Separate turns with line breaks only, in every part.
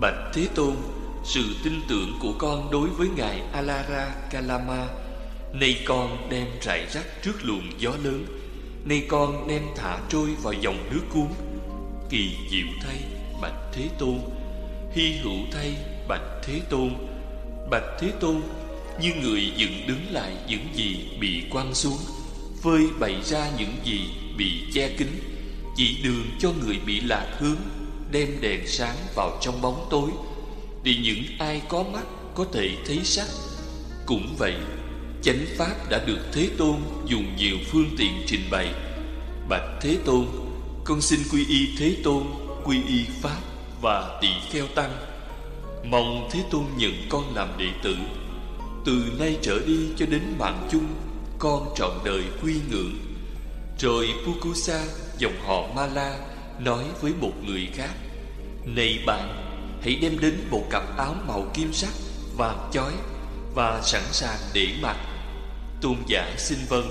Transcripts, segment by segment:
Bạch Thế Tôn, Sự tin tưởng của con đối với Ngài Alara Kalama. Nay con đem rải rác trước luồng gió lớn. Nay con đem thả trôi vào dòng nước cuốn. Kỳ diệu thay, Bạch Thế Tôn. Hy hữu thay, Bạch Thế Tôn. Bạch Thế Tôn, Như người dựng đứng lại những gì bị quăng xuống, Phơi bày ra những gì bị che kín, Chỉ đường cho người bị lạc hướng Đem đèn sáng vào trong bóng tối Để những ai có mắt có thể thấy sắc. Cũng vậy, Chánh Pháp đã được Thế Tôn dùng nhiều phương tiện trình bày. Bạch Thế Tôn, Con xin quy y Thế Tôn, Quy y Pháp và tỳ kheo tăng. Mong Thế Tôn nhận con làm đệ tử. Từ nay trở đi cho đến mạng chung, Con trọn đời quy ngưỡng. Rồi Pukusa dòng họ Mala, Nói với một người khác. Này bạn, Hãy đem đến một cặp áo màu kim sắc, Vàng chói Và sẵn sàng để mặc. Tôn giả xin vâng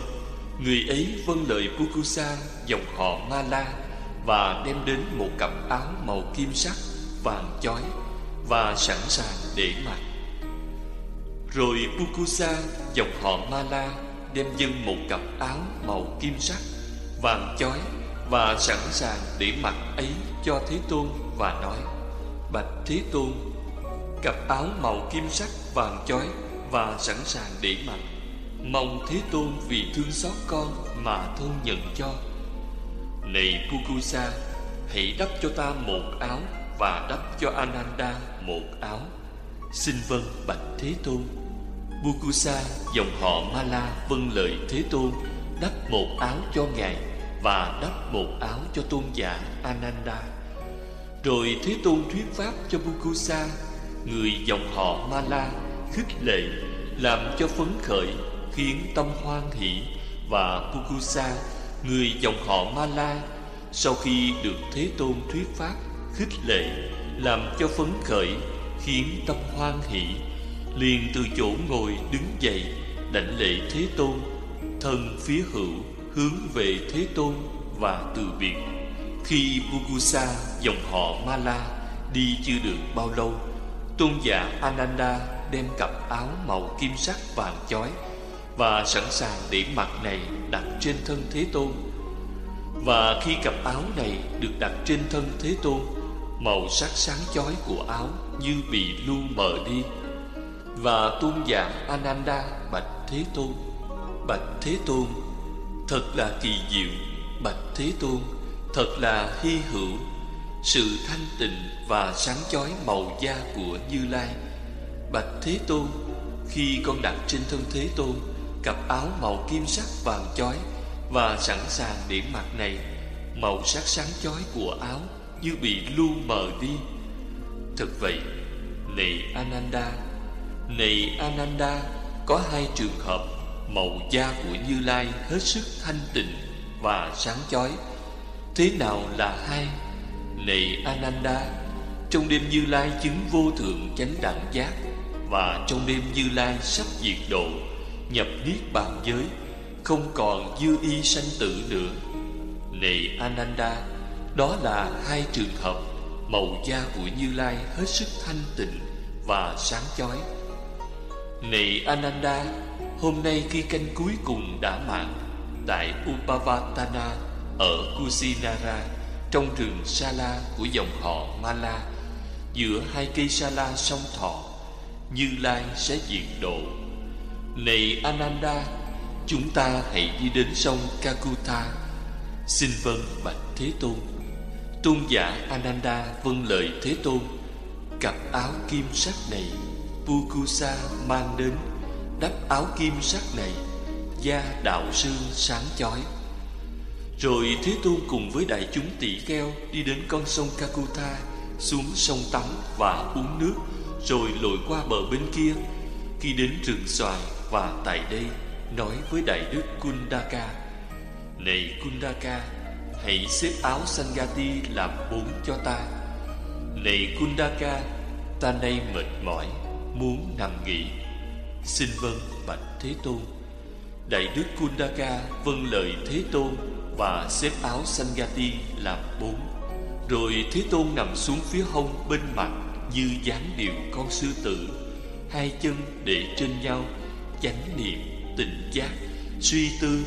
Người ấy vâng lời Pukusa dòng họ Mala Và đem đến một cặp áo màu kim sắc, Vàng chói Và sẵn sàng để mặc. Rồi Pukusa dòng họ Mala Đem dâng một cặp áo màu kim sắc, Vàng chói Và sẵn sàng để mặc ấy cho Thế Tôn. Và nói, Bạch Thế Tôn, Cặp áo màu kim sắc vàng chói Và sẵn sàng để mặc. Mong Thế Tôn vì thương xót con mà thương nhận cho. Này Pukusa, Hãy đắp cho ta một áo Và đắp cho Ananda một áo. Xin vâng bạch Thế Tôn. Pukusa dòng họ Mala vâng lời Thế Tôn, Đắp một áo cho Ngài Và đắp một áo cho tôn giả Ananda. Rồi Thế Tôn thuyết pháp cho Pukusa Người dòng họ Mala khích lệ Làm cho phấn khởi khiến tâm hoan hỷ và Pukusa, người dòng họ Mala, sau khi được Thế Tôn thuyết pháp, khích lệ, làm cho phấn khởi, khiến tâm hoan hỷ, liền từ chỗ ngồi đứng dậy, đảnh lễ Thế Tôn, thân phía hữu hướng về Thế Tôn và từ biệt. Khi Bugusa dòng họ Mala đi chưa được bao lâu, tôn giả Ananda đem cặp áo màu kim sắc vàng chói và sẵn sàng để mặt này đặt trên thân Thế Tôn. Và khi cặp áo này được đặt trên thân Thế Tôn, màu sắc sáng chói của áo như bị lu mờ đi. Và tôn giả Ananda bạch Thế Tôn, bạch Thế Tôn, thật là kỳ diệu, bạch Thế Tôn, thật là hy hữu, sự thanh tịnh và sáng chói màu da của Như Lai. Bạch Thế Tôn, khi con đặt trên thân Thế Tôn, cặp áo màu kim sắc vàng chói và sẵn sàng để mặt này màu sắc sáng chói của áo như bị lu mờ đi thật vậy này ananda này ananda có hai trường hợp màu da của như lai hết sức thanh tịnh và sáng chói thế nào là hai này ananda, trong đêm như lai chứng vô thượng chánh đẳng giác, và trong đêm như lai sắp diệt độ, nhập niết bàn giới, không còn dư y sanh tử nữa. Này ananda, đó là hai trường hợp màu da của như lai hết sức thanh tịnh và sáng chói. Này ananda, hôm nay khi canh cuối cùng đã mạng tại upavatana ở kusinara, trong rừng sala của dòng họ mala. Giữa hai cây sala sông thọ, như lai sẽ diệt độ. Này Ananda, Chúng ta hãy đi đến sông Kakuta. Xin vâng bạch Thế Tôn. Tôn giả Ananda vâng lời Thế Tôn. Cặp áo kim sắc này, Pukusa mang đến. Đắp áo kim sắc này, Da đạo sư sáng chói. Rồi Thế Tôn cùng với đại chúng tỷ kheo Đi đến con sông Kakuta, Xuống sông tắm và uống nước, Rồi lội qua bờ bên kia. Khi đến rừng xoài và tại đây, nói với Đại Đức Kundaka, Này Kundaka, Hãy xếp áo Sangati làm bốn cho ta. Này Kundaka, Ta nay mệt mỏi, Muốn nằm nghỉ. Xin vâng bạch Thế Tôn. Đại Đức Kundaka vâng lời Thế Tôn. Và xếp áo xanh gati làm bốn. Rồi Thế Tôn nằm xuống phía hông bên mặt như dáng điệu con sư tử. Hai chân để trên nhau Chánh niệm, tỉnh giác, suy tư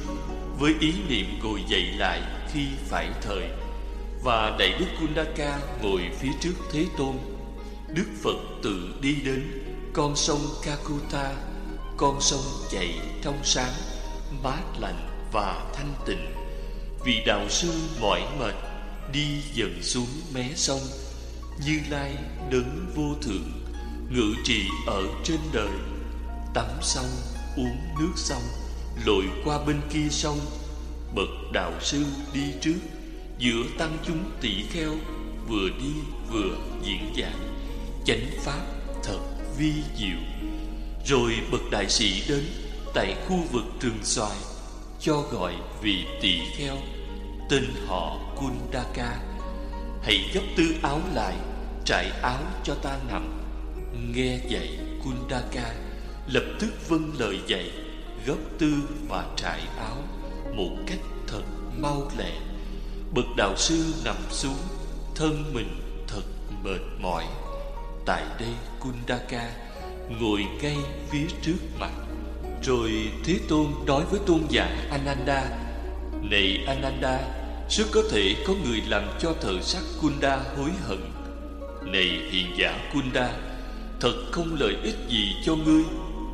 Với ý niệm ngồi dậy lại khi phải thời. Và Đại Đức Kundaka ngồi phía trước Thế Tôn. Đức Phật tự đi đến con sông Kakuta Con sông chảy trong sáng, mát lạnh và thanh tịnh. Vị đạo sư mỏi mệt, Đi dần xuống mé sông. Như Lai đấng vô thượng, Ngự trị ở trên đời. Tắm xong, uống nước xong, Lội qua bên kia sông. Bậc đạo sư đi trước, Giữa tăng chúng tỷ kheo, Vừa đi vừa diễn giảng. Chánh pháp thật vi diệu. Rồi bậc đại sĩ đến Tại khu vực rừng xoài. Cho gọi vị tỳ kheo, Tên họ Kundaka. Hãy gấp tư áo lại, Trải áo cho ta nằm. Nghe dạy Kundaka, Lập tức vâng lời dạy, Gấp tư và trải áo Một cách thật mau lẹ. Bậc đạo sư nằm xuống, Thân mình thật mệt mỏi. Tại đây Kundaka Ngồi ngay phía trước mặt. Rồi Thế Tôn nói với tôn giả Ananda, Này Ananda sức có thể có người làm cho thợ sắc Kunda hối hận? Này hiền giả Kunda, Thật không lợi ích gì cho ngươi,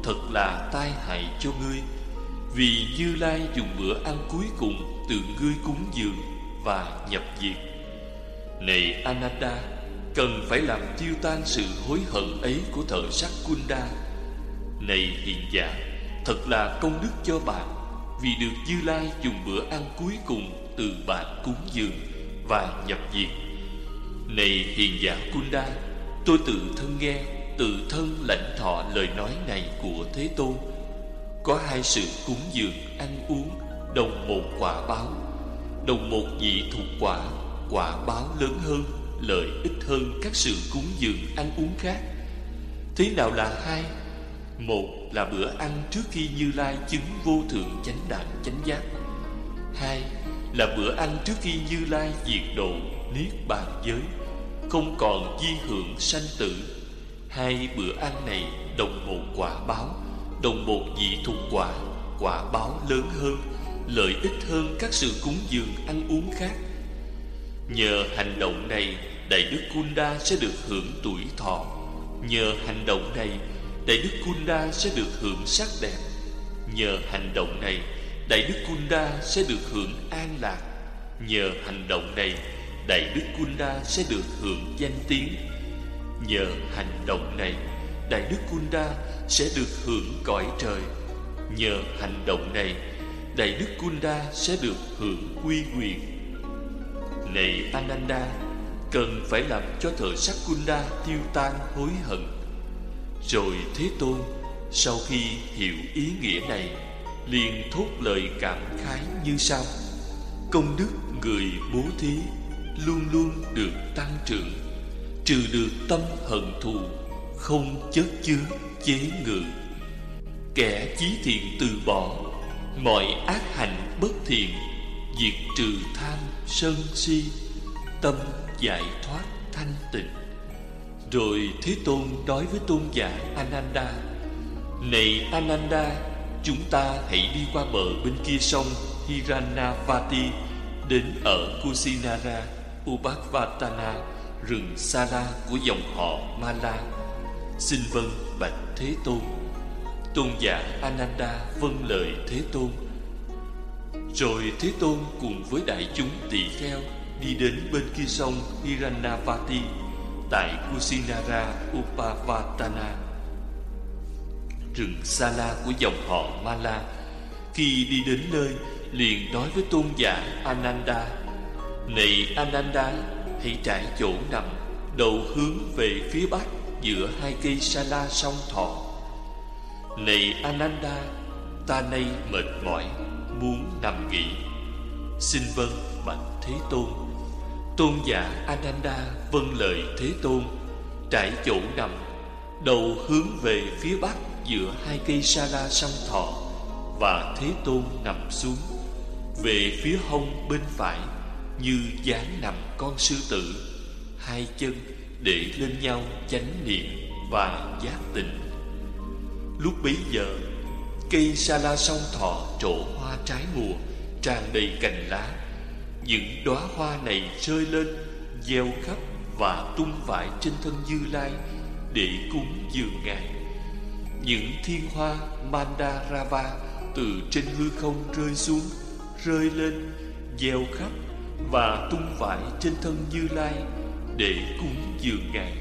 Thật là tai hại cho ngươi. Vì Như Lai dùng bữa ăn cuối cùng Từ ngươi cúng dường và nhập diệt. Này Ananda, Cần phải làm tiêu tan sự hối hận ấy Của thợ sắc Kunda. Này hiền giả Thật là công đức cho bạn, Vì được Như Lai dùng bữa ăn cuối cùng Từ bạn cúng dường và nhập diệt Này hiền giả Kunda, Tôi tự thân nghe, Tự thân lãnh thọ lời nói này của Thế Tôn. Có hai sự cúng dường ăn uống, Đồng một quả báo. Đồng một vị thuộc quả Quả báo lớn hơn, Lợi ích hơn các sự cúng dường ăn uống khác. Thế nào là hai? Một là bữa ăn trước khi Như Lai chứng vô thượng chánh đẳng chánh giác. Hai, là bữa ăn trước khi Như Lai diệt độ, niết bàn giới, Không còn di hưởng sanh tử. Hai bữa ăn này đồng một quả báo, Đồng một vị thuộc quả Quả báo lớn hơn, Lợi ích hơn các sự cúng dường ăn uống khác. Nhờ hành động này, Đại Đức Kunda sẽ được hưởng tuổi thọ. Nhờ hành động này Đại Đức Kunda sẽ được hưởng sắc đẹp. Nhờ hành động này, Đại Đức Kunda sẽ được hưởng an lạc. Nhờ hành động này, Đại Đức Kunda sẽ được hưởng danh tiếng. Nhờ hành động này, Đại Đức Kunda sẽ được hưởng cõi trời. Nhờ hành động này, Đại Đức Kunda sẽ được hưởng quy quyền. Này Ananda, Cần phải làm cho thợ sắc Kunda tiêu tan hối hận. Rồi Thế Tôn Sau khi hiểu ý nghĩa này, liền thốt lời cảm khái như sau. Công đức người bố thí Luôn luôn được tăng trưởng, Trừ được tâm hận thù, Không chất chứa chế ngự. Kẻ chí thiện từ bỏ, Mọi ác hành bất thiện, Diệt trừ tham sân si, Tâm giải thoát thanh tịnh. Rồi Thế Tôn nói với tôn giả Ananda, Này Ananda, Chúng ta hãy đi qua bờ bên kia sông Hiranavati, Đến ở Kusinara Upakvatana, Rừng Sala của dòng họ Mala. Xin vâng bạch Thế Tôn. Tôn giả Ananda vâng lời Thế Tôn. Rồi Thế Tôn cùng với đại chúng tỳ kheo Đi đến bên kia sông Hiranavati. Tại Kusinara Upavatana Rừng Sala của dòng họ Mala Khi đi đến nơi liền nói với tôn giả Ananda, Này Ananda, Hãy trải chỗ nằm Đầu hướng về phía bắc Giữa hai cây Sala song thọ. Này Ananda, Ta nay mệt mỏi, Muốn nằm nghỉ. Xin vâng bạch Thế Tôn. Tôn giả Ananda vâng lời Thế Tôn. Trải chỗ nằm, Đầu hướng về phía bắc Giữa hai cây Sala sông thọ Và Thế Tôn nằm xuống. Về phía hông bên phải, Như dáng nằm con sư tử, Hai chân để lên nhau chánh niệm và giác tịnh lúc bấy giờ, cây sa la song thọ trổ hoa trái mùa, tràn đầy cành lá những đóa hoa này rơi lên, gieo khắp và tung vải trên thân như lai để cúng dường ngài. Những thiên hoa mandarava từ trên hư không rơi xuống, rơi lên, gieo khắp và tung vải trên thân như lai để cúng dường ngài.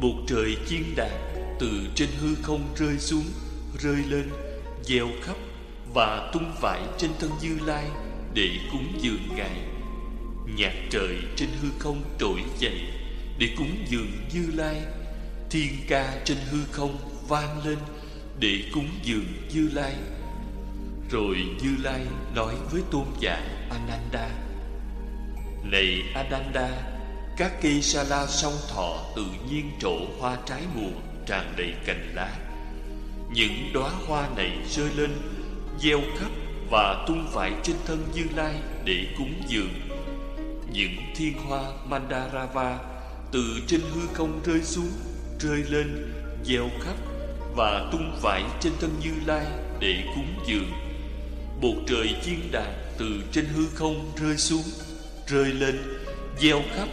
Bột trời chiên đàn từ trên hư không rơi xuống, rơi lên, gieo khắp và tung vải trên thân như lai để cúng dường ngài nhạc trời trên hư không trỗi dậy, để cúng dường như lai. Thiên ca trên hư không vang lên, để cúng dường như lai. Rồi như lai nói với tôn giả ananda, này ananda, các cây sa la song thọ tự nhiên trổ hoa trái mùa tràn đầy cành lá. Những đóa hoa này rơi lên, gieo khắp và tung vải trên thân như lai để cúng dường những thiên hoa mandarava từ trên hư không rơi xuống, rơi lên, gieo khắp và tung vải trên thân như lai để cúng dường. Bột trời chiên đàn từ trên hư không rơi xuống, rơi lên, gieo khắp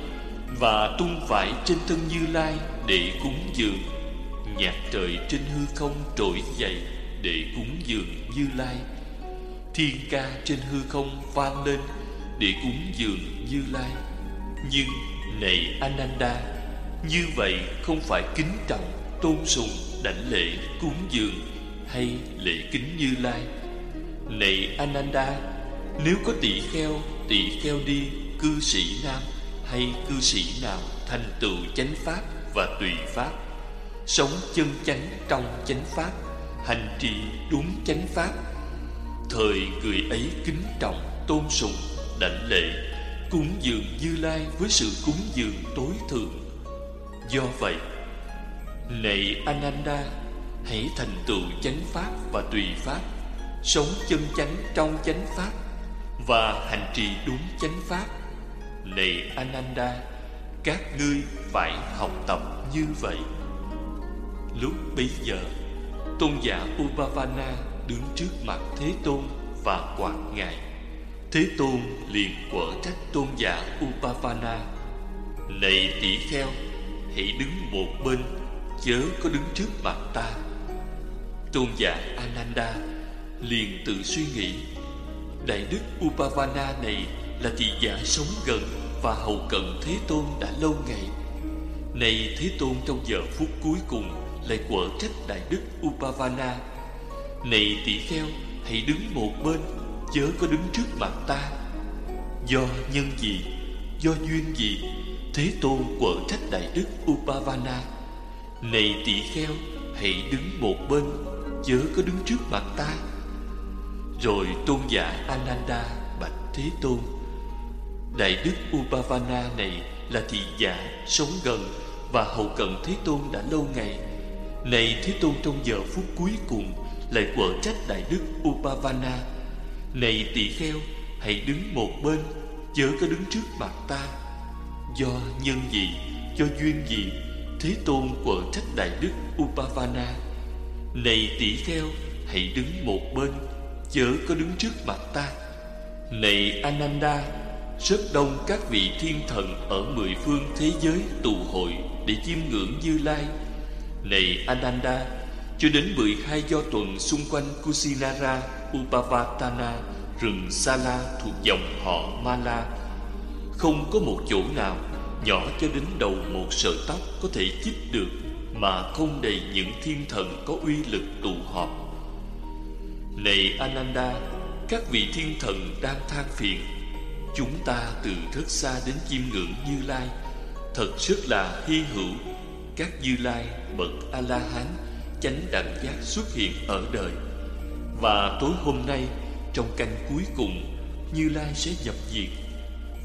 và tung vải trên thân như lai để cúng dường. Nhạc trời trên hư không trỗi dậy để cúng dường như lai. Thiên ca trên hư không vang lên để cúng dường như lai. Nhưng, này ananda, như vậy không phải kính trọng, tôn sùng, đảnh lễ cúng dường hay lễ kính như lai. Này ananda, nếu có tỷ kheo tỷ kheo đi, cư sĩ nam hay cư sĩ nào thành tựu chánh pháp và tùy pháp, sống chân chánh trong chánh pháp, hành trì đúng chánh pháp, thời người ấy kính trọng, tôn sùng đảnh lễ, cúng dường như lai với sự cúng dường tối thượng. Do vậy, này ananda, hãy thành tựu chánh pháp và tùy pháp, sống chân chánh trong chánh pháp và hành trì đúng chánh pháp. Này ananda, các ngươi phải học tập như vậy. Lúc bấy giờ, tôn giả upavana đứng trước mặt thế tôn và quạt ngài thế tôn liền quở trách tôn giả upavana. Này tỷ kheo, hãy đứng một bên, chớ có đứng trước mặt ta. Tôn giả ananda liền tự suy nghĩ, đại đức upavana này là thị giả sống gần và hầu cận thế tôn đã lâu ngày. Này thế tôn trong giờ phút cuối cùng lại quở trách đại đức upavana. Này tỷ kheo, hãy đứng một bên chớ có đứng trước mặt ta. Do nhân gì? Do duyên gì? Thế tôn quở trách đại đức upavana. Này tỷ kheo, hãy đứng một bên, chớ có đứng trước mặt ta. Rồi tôn giả ananda bạch thế tôn. Đại đức upavana này là thị giả sống gần và hậu cận thế tôn đã lâu ngày. Này thế tôn trong giờ phút cuối cùng lại quở trách đại đức upavana này tỷ kheo hãy đứng một bên chớ có đứng trước mặt ta. Do nhân gì do duyên gì thế tôn quở trách đại đức upavana. Này tỷ kheo hãy đứng một bên chớ có đứng trước mặt ta. Này ananda rất đông các vị thiên thần ở mười phương thế giới tụ hội để chiêm ngưỡng như lai. Này ananda cho đến 12 do tuần xung quanh Kusinara, Upavatana, rừng Sala thuộc dòng họ Mala. Không có một chỗ nào nhỏ cho đến đầu một sợi tóc có thể chích được mà không đầy những thiên thần có uy lực tụ họp. Này Ananda, các vị thiên thần đang than phiền, chúng ta từ rất xa đến chiêm ngưỡng Như Lai, thật rất là hy hữu. Các Như Lai bậc A La Hán chánh đẳng giác xuất hiện ở đời. Và tối hôm nay trong canh cuối cùng, Như Lai sẽ nhập diệt.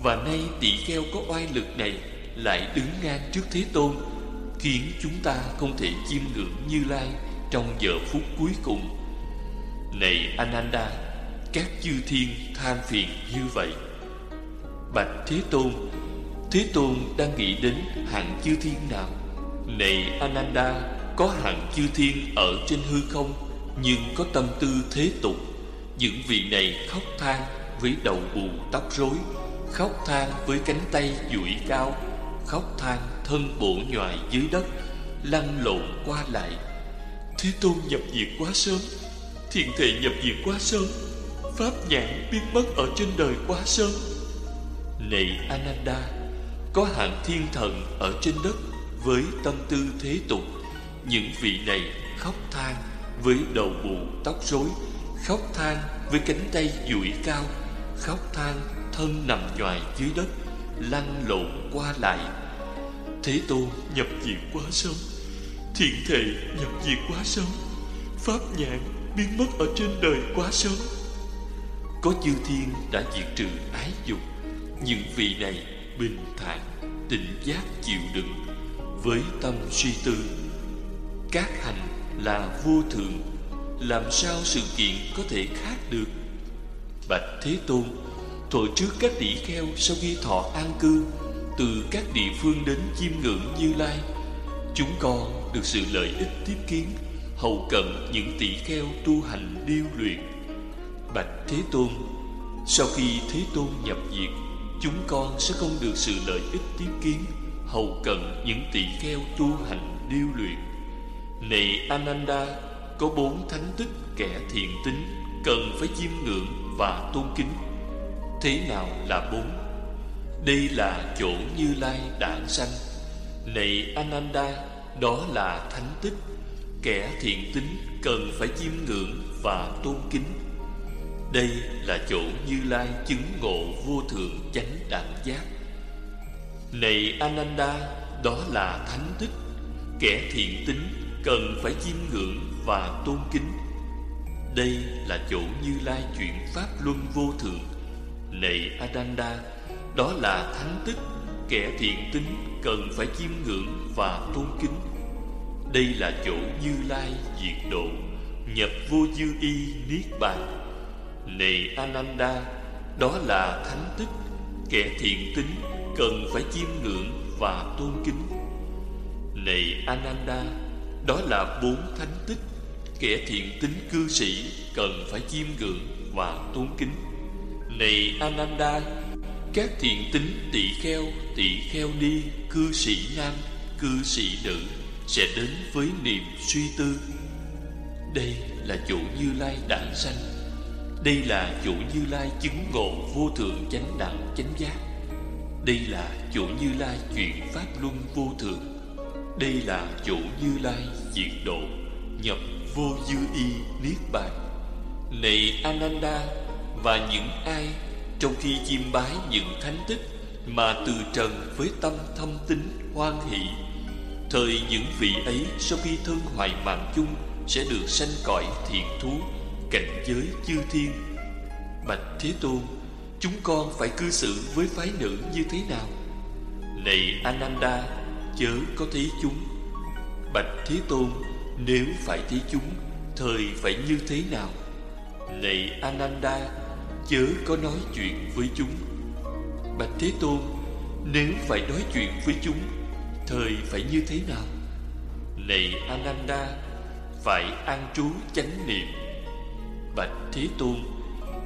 Và nay tỷ kheo có oai lực này lại đứng ngang trước Thế Tôn khiến chúng ta không thể chiêm ngưỡng Như Lai trong giờ phút cuối cùng. Này Ananda, các chư thiên than phiền như vậy. Bạch Thế Tôn, Thế Tôn đang nghĩ đến hạng chư thiên nào Này Ananda Có hạng chư thiên ở trên hư không nhưng có tâm tư thế tục, Những vị này khóc than Với đầu bù tóc rối, Khóc than với cánh tay duỗi cao, Khóc than thân bổ nhoài dưới đất, Lăn lộn qua lại. Thế Tôn nhập diệt quá sớm thiền thể nhập diệt quá sớm, Pháp nhãn biến mất ở trên đời quá sớm. Này Ananda, Có hạng thiên thần ở trên đất Với tâm tư thế tục, Những vị này khóc than với đầu bù tóc rối, Khóc than với cánh tay duỗi cao, Khóc than thân nằm nhoài dưới đất, Lăn lộn qua lại. Thế Tôn nhập diệt quá sớm, Thiện thể nhập diệt quá sớm, Pháp nhãn biến mất ở trên đời quá sớm. Có chư thiên đã diệt trừ ái dục, Những vị này bình thản, Tỉnh giác chịu đựng. Với tâm suy tư, Các hành là vô thượng, Làm sao sự kiện có thể khác được? Bạch Thế Tôn Thổi trước các tỷ kheo sau khi thọ an cư, Từ các địa phương đến chiêm ngưỡng như lai, Chúng con được sự lợi ích tiếp kiến, Hầu cận những tỷ kheo tu hành điêu luyện. Bạch Thế Tôn, Sau khi Thế Tôn nhập diệt, Chúng con sẽ không được sự lợi ích tiếp kiến, Hầu cận những tỷ kheo tu hành điêu luyện. Này Ananda, Có bốn thánh tích kẻ thiện tính Cần phải chiêm ngưỡng và tôn kính. Thế nào là bốn? Đây là chỗ Như Lai đản sanh. Này Ananda, Đó là thánh tích Kẻ thiện tính cần phải chiêm ngưỡng và tôn kính. Đây là chỗ Như Lai chứng ngộ vô thượng chánh đẳng giác. Này Ananda, Đó là thánh tích Kẻ thiện tính cần phải chiêm ngưỡng và tôn kính. Đây là chỗ Như Lai chuyển Pháp Luân vô thượng Này adanda, Đó là thánh tích Kẻ thiện tính cần phải chiêm ngưỡng và tôn kính. Đây là chỗ Như Lai diệt độ, Nhập vô dư y niết bàn. Này Ananda, Đó là thánh tích Kẻ thiện tính cần phải chiêm ngưỡng và tôn kính. Này Ananda đó là bốn thánh tích. Kẻ thiện tính cư sĩ cần phải chiêm ngưỡng và tôn kính. Này Ananda Các thiện tính tỷ kheo, tỷ kheo ni, cư sĩ nam, cư sĩ nữ sẽ đến với niềm suy tư. Đây là chủ như lai đản sanh. Đây là chủ như lai chứng ngộ vô thượng chánh đẳng chánh giác. Đây là chủ như lai chuyển pháp luân vô thượng đây là chỗ như lai diệt độ, nhập vô dư y niết bàn. Này ananda và những ai trong khi chiêm bái những thánh tích mà từ trần với tâm thâm tín hoan hỷ, Thời những vị ấy sau khi thân hoài mạng chung Sẽ được sanh cõi thiện thú, Cảnh giới chư thiên. Bạch Thế Tôn, Chúng con phải cư xử với phái nữ như thế nào? Này Ananda Chớ có thí chúng. Bạch Thế Tôn, Nếu phải thí chúng, Thời phải như thế nào? Này Ananda, Chớ có nói chuyện với chúng. Bạch Thế Tôn, Nếu phải nói chuyện với chúng, Thời phải như thế nào? Này Ananda, Phải an trú chánh niệm. Bạch Thế Tôn,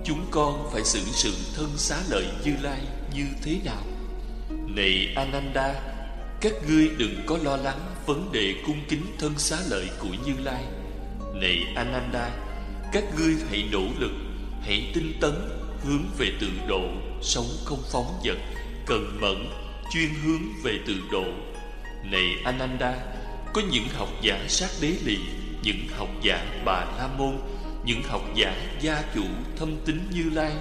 Chúng con phải xử sự thân xá lợi Như Lai như thế nào? Này Ananda các ngươi đừng có lo lắng Vấn đề cung kính thân xá lợi của Như Lai. Này Ananda, Các ngươi hãy nỗ lực, Hãy tinh tấn Hướng về tự độ, Sống không phóng dật, Cần mẫn, Chuyên hướng về tự độ. Này Ananda, Có những học giả sát đế lì, Những học giả bà la môn, Những học giả gia chủ thâm tính như lai.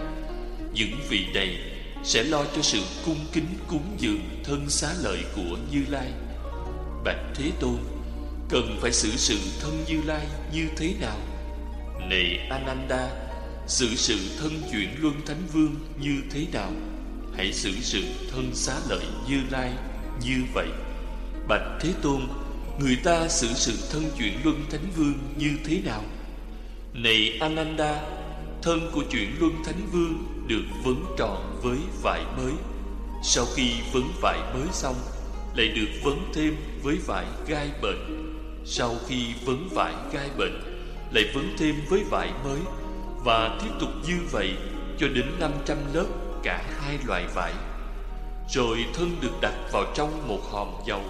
Những vị này sẽ lo cho sự cung kính cúng dường Thân xá lợi của Như Lai. Bạch Thế Tôn, Cần phải xử sự thân Như Lai như thế nào? Này Ananda, Xử sự thân chuyển luân thánh vương như thế nào? Hãy xử sự thân xá lợi Như Lai như vậy. Bạch Thế Tôn, Người ta xử sự thân chuyển luân thánh vương như thế nào? Này Ananda Thân của chuyển luân thánh vương Được vấn tròn với vải mới. Sau khi vấn vải mới xong, Lại được vấn thêm với vải gai bệnh. Sau khi vấn vải gai bệnh, Lại vấn thêm với vải mới Và tiếp tục như vậy Cho đến 500 lớp cả hai loại vải. Rồi thân được đặt vào trong một hòm dầu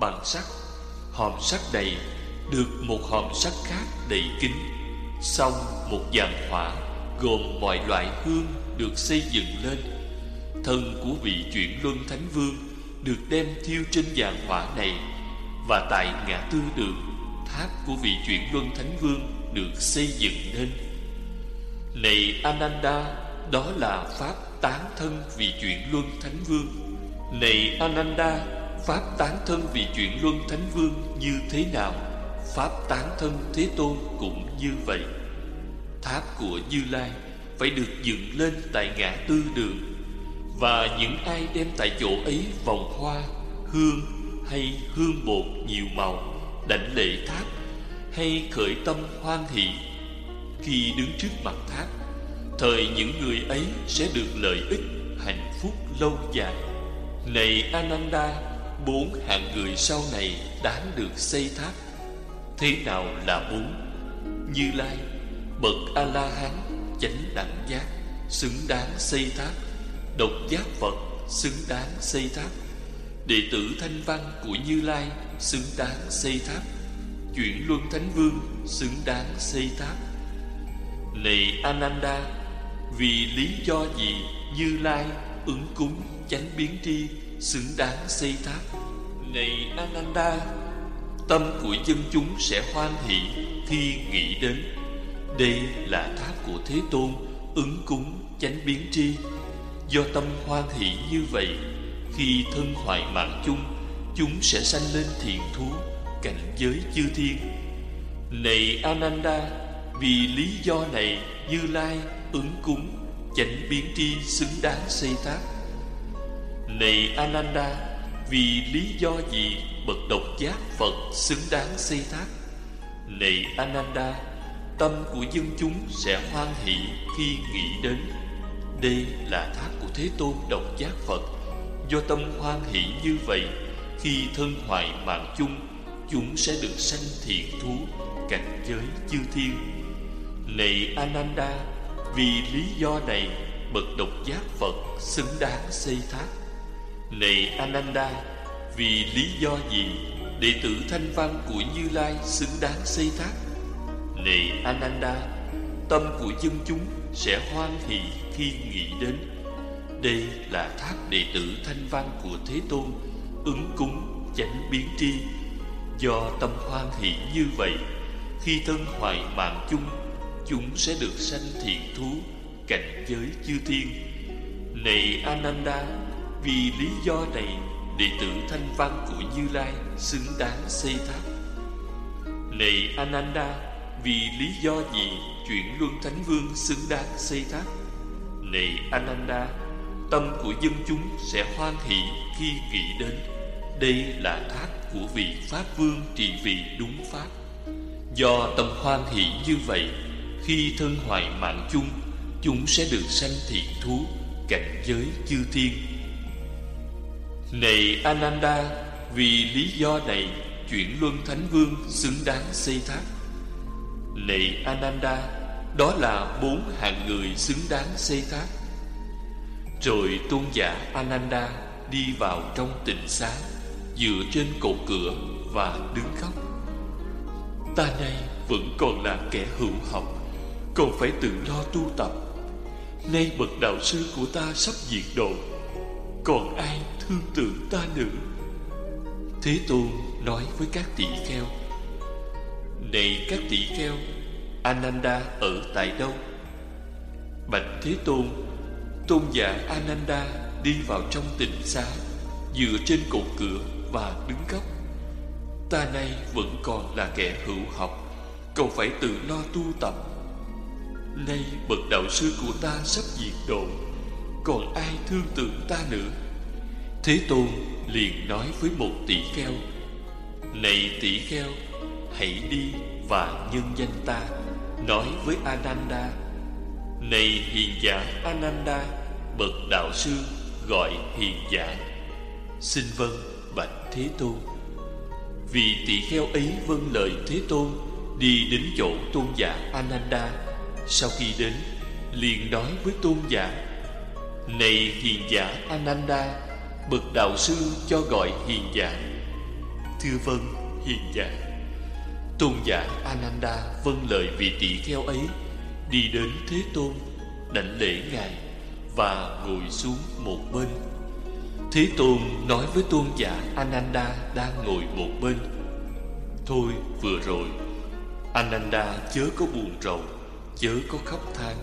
bằng sắt. Hòm sắt này được một hòm sắt khác đầy kín, Xong một dàn hỏa gồm mọi loại hương được xây dựng lên. Thân của vị chuyển luân thánh vương được đem thiêu trên giàn hỏa này, Và tại ngã tư đường, Tháp của vị chuyển luân thánh vương được xây dựng nên. Này Ananda, Đó là Pháp tán thân vị chuyển luân thánh vương. Này Ananda, Pháp tán thân vị chuyển luân thánh vương như thế nào? Pháp tán thân Thế Tôn cũng như vậy. Tháp của Như Lai phải được dựng lên tại ngã tư đường Và những ai đem tại chỗ ấy vòng hoa, hương hay hương bột nhiều màu Đảnh lễ tháp hay khởi tâm hoan hỷ Khi đứng trước mặt tháp Thời những người ấy sẽ được lợi ích hạnh phúc lâu dài Này Ananda Bốn hạng người sau này đáng được xây tháp Thế nào là bốn? Như Lai Bậc A-la-hán Chánh đẳng giác, Xứng đáng xây tháp. Độc giác Phật, Xứng đáng xây tháp. Đệ tử Thanh Văn của Như Lai, Xứng đáng xây tháp. Chuyển Luân Thánh Vương, Xứng đáng xây tháp. Này Ananda, Vì lý do gì Như Lai ứng cúng chánh biến tri, Xứng đáng xây tháp? Này Ananda, Tâm của dân chúng sẽ hoan hỷ khi nghĩ đến đây là tháp của Thế Tôn, Ứng cúng, chánh biến tri. Do tâm hoan hỷ như vậy, Khi thân hoại mạng chung, Chúng sẽ sanh lên thiện thú, Cảnh giới chư thiên. Này Ananda, Vì lý do này Như Lai ứng cúng, Chánh biến tri xứng đáng xây tháp. Này Ananda, Vì lý do gì bậc độc giác Phật xứng đáng xây tháp? Này Ananda Tâm của dân chúng sẽ hoan hỷ khi nghĩ đến. Đây là tháp của Thế Tôn độc giác Phật. Do tâm hoan hỷ như vậy, Khi thân hoại mạng chung, Chúng sẽ được sanh thiện thú, Cảnh giới chư thiên. Này Ananda, Vì lý do này Bậc độc giác Phật xứng đáng xây tháp Này Ananda, vì lý do gì Đệ tử thanh văn của Như Lai xứng đáng xây tháp này Ananda, Tâm của dân chúng sẽ hoan hỷ khi nghĩ đến. Đây là tháp đệ tử thanh văn của Thế Tôn, Ứng cúng, chánh biến tri. Do tâm hoan hỷ như vậy, Khi thân hoại mạng chung, Chúng sẽ được sanh thiện thú, Cảnh giới chư thiên. Này Ananda, Vì lý do này, Đệ tử thanh văn của Như Lai Xứng đáng xây tháp Này Ananda vì lý do gì Chuyển luân thánh vương xứng đáng xây tháp Này Ananda, Tâm của dân chúng sẽ hoan hỷ khi nghĩ đến Đây là tháp của vị Pháp Vương trị vì đúng Pháp. Do tâm hoan hỷ như vậy, Khi thân hoại mạng chung, Chúng sẽ được sanh thiện thú, Cảnh giới chư thiên. Này Ananda, Vì lý do này, Chuyển Luân Thánh Vương xứng đáng xây tháp này Ananda Đó là bốn hạng người xứng đáng xây tháp Rồi tôn giả Ananda Đi vào trong tịnh sáng, Dựa trên cột cửa Và đứng khóc. Ta nay vẫn còn là kẻ hữu học Còn phải tự lo tu tập. Nay bậc đạo sư của ta sắp diệt độ Còn ai thương tưởng ta nữa? Thế Tôn nói với các tỷ kheo này các tỷ kheo, Ananda ở tại đâu? Bạch Thế Tôn Tôn giả Ananda đi vào trong tịnh xá, Dựa trên cột cửa và đứng góc. Ta nay vẫn còn là kẻ hữu học, Cậu phải tự lo tu tập. Nay bậc đạo sư của ta sắp diệt độ, Còn ai thương tưởng ta nữa? Thế Tôn liền nói với một tỷ kheo, Này tỷ kheo Hãy đi và nhân danh ta, Nói với Ananda. Này hiền giả Ananda, Bậc đạo sư gọi hiền giả. Xin vâng bạch Thế Tôn. Vì tỳ kheo ấy vâng lời Thế Tôn, Đi đến chỗ tôn giả Ananda. Sau khi đến, liền nói với tôn giả, Này hiền giả Ananda, Bậc đạo sư cho gọi hiền giả. Thưa vâng hiền giả. Tôn giả Ananda vâng lời vị tỷ kheo ấy Đi đến Thế Tôn Đảnh lễ Ngài Và ngồi xuống một bên. Thế Tôn nói với tôn giả Ananda đang ngồi một bên Thôi vừa rồi Ananda chớ có buồn rầu Chớ có khóc than.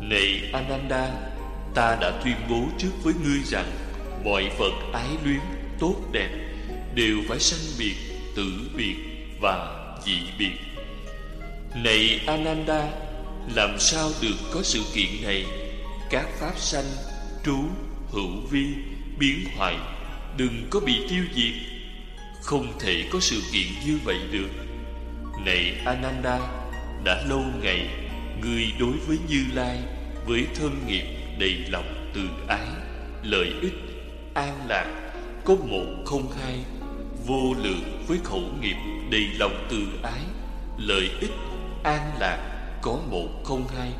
Này Ananda Ta đã tuyên bố trước với ngươi rằng Mọi vật ái luyến, tốt đẹp Đều phải sanh biệt, tử biệt và dị biệt. Này Ananda Làm sao được có sự kiện này? Các pháp sanh, trú, hữu vi, biến hoại Đừng có bị tiêu diệt. Không thể có sự kiện như vậy được. Này Ananda Đã lâu ngày người đối với Như Lai Với thân nghiệp đầy lòng từ ái Lợi ích, an lạc Có một không hai Vô lượng với khẩu nghiệp đầy lòng từ ái Lợi ích, an lạc Có một không hai.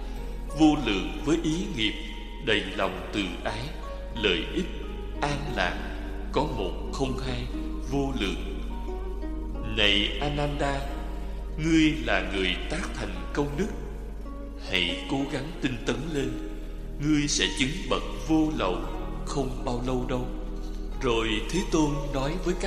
Vô lượng với ý nghiệp đầy lòng từ ái Lợi ích, an lạc Có một không hai. Vô lượng Này Ananda Ngươi là người tác thành công đức. Hãy cố gắng tinh tấn lên. Ngươi sẽ chứng bậc vô lậu Không bao lâu đâu. Rồi Thế Tôn nói với các